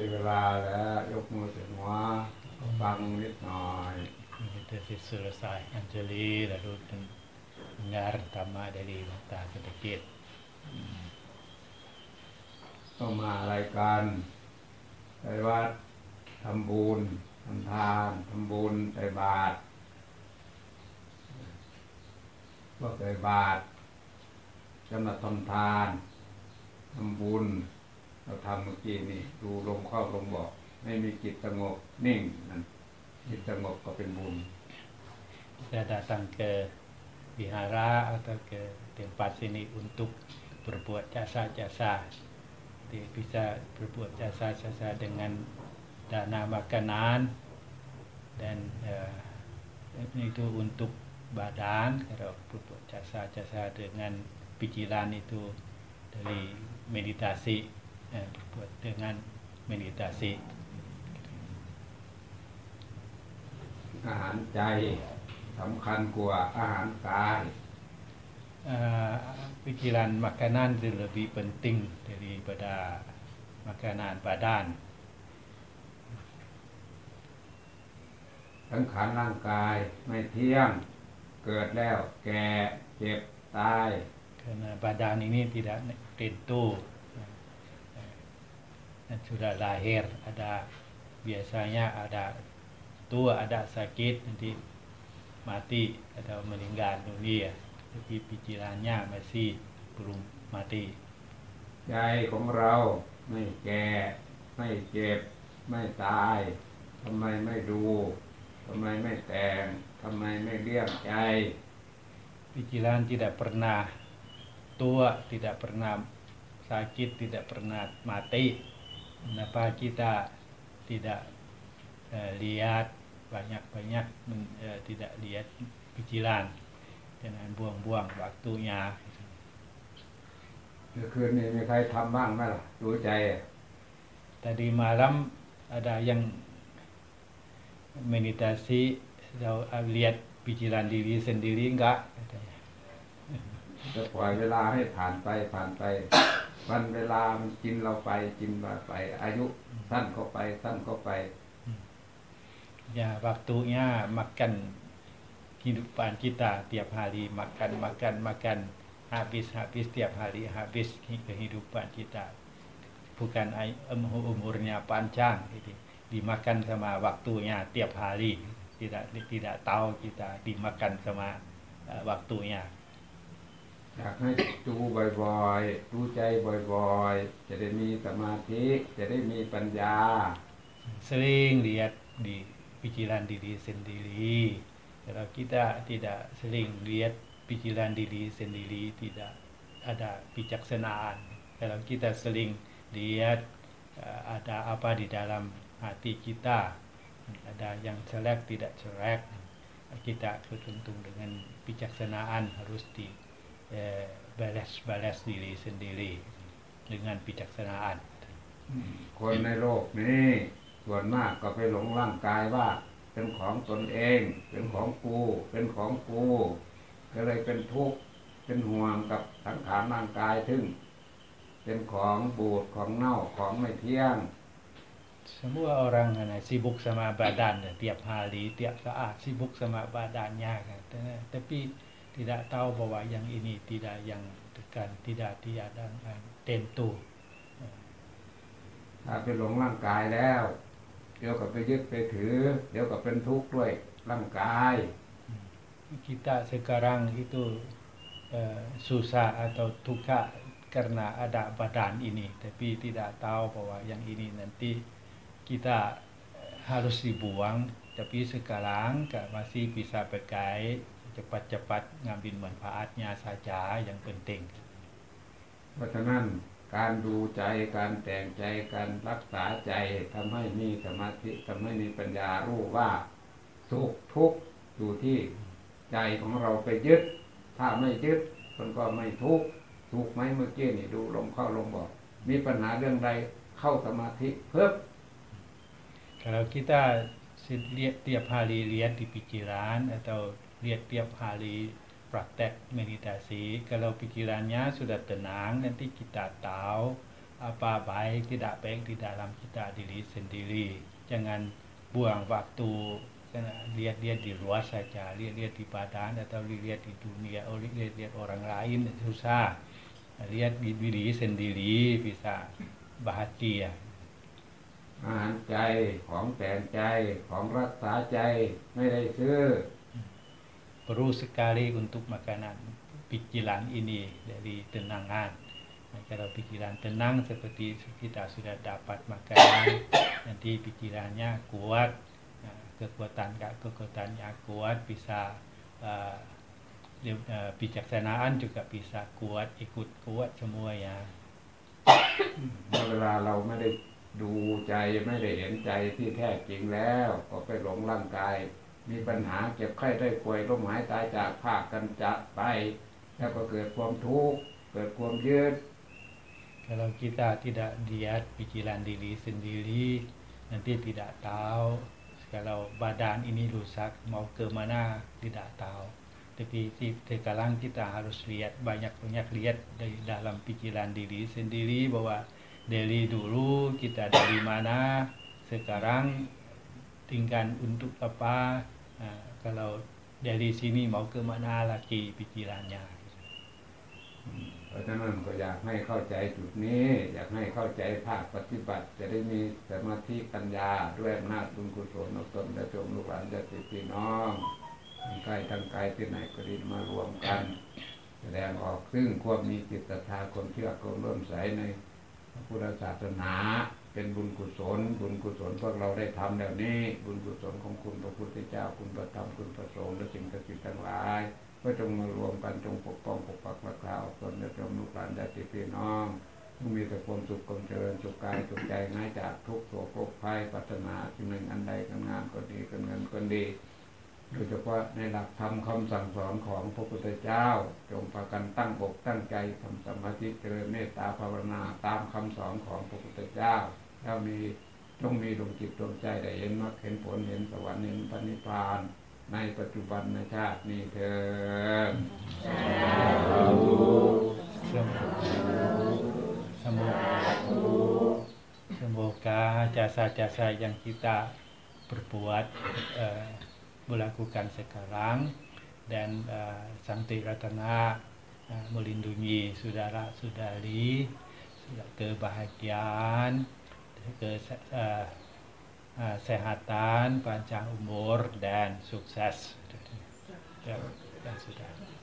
ติเวลาแล้ว ยกมือถึงหัวฟังนิดหน่อย Kita selesai Anjali lalu dengar tamat dari Bata sedikit. ก็มารายการไปวัดทำบุญทำทานทำบุญใส่บาตรก็ใส่บาตรจะมาทำทานทำบุญ เราทำเมื่อกี้นี่ดูลมเข้าลมบอก ไม่มีจิตสงบนิ่งนั่นจิตสงบก็เป็นบุญ Kita datang ke wihara atau ke tempat sini untuk berbuat jasa-jasa. Dia bisa berbuat jasa-jasa dengan dana makanan dan uh, itu untuk badan kalau berbuat jasa-jasa dengan pikiran itu dari meditasi eh, berbuat dengan meditasi อาหารใจสำคัญกว่าอาหารกาย uh, pikiran makanan itu lebih penting daripada makanan badan สังขารร่างกายไม่เที่ยง เกิดแล้วแก่เจ็บตาย karena badan ini tidak tentu dan sudah lahir ada biasanya ada tua ada sakit nanti mati atau meninggal dunia tapi pikirannya masih belum mati ใจของเราไม่แก่ ไม่เจ็บ ไม่ตายทำไมไม่ดูทำไมไม่แต่งทำไมไม่เลี้ยงใจ pikiran tidak pernah tua tidak pernah sakit tidak pernah mati kenapa kita tidak eh, lihat banyak-banyak men- eh, tidak lihat pikiran jangan buang-buang waktunya เมื่อคืนนี้มีใครทำบ้างไหมล่ะ ดูใจ tadi malam ada yang meditasiเราlihat pikiran diri sendiri enggak katanya จะปล่อยเวลาให้ผ่านไปผ่านไป วันเวลามันกินเราไปกินเราไป อายุสั้นเข้าไป สั้นเข้าไป Ya, waktunya makan kehidupan kita tiap hari makan makan makan habis habis tiap hari habis kehidupan kita bukan ai- um- umurnya panjang gitu dimakan sama waktunya tiap hari tidak tidak tahu kita dimakan sama uh, waktunya อยากให้ดูบ่อยๆ ดูใจบ่อยๆ จะได้มีสมาธิ จะได้มีปัญญา sering lihat di pikiran diri sendiri kalau kita tidak sering lihat pikiran diri sendiri tidak ada bijaksanaan kalau kita sering lihat eh, ada apa di dalam hati kita ada yang jelek tidak jelek kita beruntung dengan bijaksanaan harus di eh, balas-balas diri sendiri dengan bijaksanaan คนในโลกนี้ส่วนมากก็ไปหลงร่างกายว่า เป็นของตนเอง เป็นของกู เป็นของกูก็เลยเป็นทุกข์เป็นห่วงกับสังขารร่างกายถึงเป็นของบูดของเน่าของไม่เที่ยง Semua orang kan, sibuk sama badan kan, tiap hari, tiap saat sibuk sama badannya kan. Ta- Tapi tidak tahu bahwa yang ini tidak yang dekat, tidak tidak yang yang tentu. ถ้าไปหลงร่างกายแล้ว เดี๋ยวก็ไปยึดไปถือ เดี๋ยวก็เป็นทุกข์ด้วยร่างกาย Kita sekarang itu eh, susah atau duka karena ada badan ini, tapi tidak tahu bahwa yang ini nanti kita eh, harus dibuang. Tapi sekarang ka- masih bisa pakai cepat-cepat ngambil manfaatnya saja yang penting. เพราะฉะนั้นการดูใจการแต่งใจการรักษาใจทำให้มีสมาธิทำให้มีปัญญารู้ว่าสุขทุกข์อยู่ที่ใจของเราไปยึด ถ้าไม่ยึดมันก็ไม่ทุกข์ทุกข์ไหมเมื่อกี้นี่ดูลมเข้าลมบอกมีปัญหาเรื่องใดเข้าสมาธิเพิ่ม Kalau kita se- lihat tiap hari lihat di pikiran atau lihat tiap hari praktek meditasi, kalau pikirannya sudah tenang nanti kita tahu apa baik tidak baik di dalam kita diri sendiri jangan buang waktu lihat-lihat di luar saja lihat-lihat di badan atau lihat di dunia oh lihat-lihat orang lain susah lihat di diri sendiri bisa bahagia อาหารใจของแต่งใจของรักษาใจไม่ได้ซื้อ perlu sekali untuk makanan pikiran ini dari tenangan nah, kalau pikiran tenang seperti kita sudah dapat makanan nanti pikirannya kuat nah, kekuatan kekuatannya kuat bisa uh, bijaksanaan juga bisa kuat ikut kuat semua ya เวลาเราไม่ได้ดูใจไม่ได้เห็นใจที่แท้จริงแล้วก็ไปหลงร่างกาย มีปัญหาเจ็บไข้ได้ป่วยล้มหายตายจากภาคกันจะไป แล้วก็เกิดความทุกข์เกิดความยึด Kalau kita tidak lihat pikiran diri sendiri, nanti tidak tahu. Kalau badan ini rusak, mau ke mana tidak tahu. Tapi sekarang kita harus lihat banyak-banyak lihat dari dalam pikiran diri sendiri bahwa dari dulu kita dari mana sekarang tinggal untuk apa nah, kalau dari sini mau ke mana lagi pikirannya เพราะฉะนั้นก็อยากให้เข้าใจจุดนี้ อยากให้เข้าใจภาคปฏิบัติ จะได้มีสมาธิปัญญาด้วยอำนาจบุญกุศลนตนและจงลูกหลานจะติดพี่น้องทั้งกายทั้งกายที่ไหนก็ดีมารวมกัน แสดงออกซึ่งความมีจิตศรัทธาความเชื่อความร่วมใสในพุทธศาสนา เป็นบุญกุศล บุญกุศลพวกเราได้ทำแล้วนี้ บุญกุศลของคุณพระพุทธเจ้าคุณพระธรรมคุณพระสงฆ์และสิ่งศักดิ์สิทธิ์ทั้งหลายก็จงมารวมกันจงปกป้องปกปักรักษาตนและจงลูกหลานญาติพี่น้องจงมีแต่ความสุขความเจริญสุขกายสุขใจง่ายจากทุกโศกโรคภัยปัฒนาสิ่งหนึ่งอันใดกันงานก็ดีกันเงินก็ดี โดยเฉพาะในหลักธรรมคาสั่งสอนของพระพุทธเจ้า จงพากันตั้งอกตั้งใจทำสมาธิเจริญเมตตาภาวนาตามคำสอนของพระพุทธเจ้าแล้วมีต้องมีดวงจิตดวงใจได้เห็นมรรคเห็นผลเห็นสวรรค์เห็นปณิพานในปัจจุบันในชาตินี้เถิด Semoga jasa-jasa yang kita berbuat uh, melakukan sekarang dan uh, Sang Tiratana uh, melindungi saudara-saudari kebahagiaan, kesehatan, panjang umur dan sukses. Dan, dan sudah.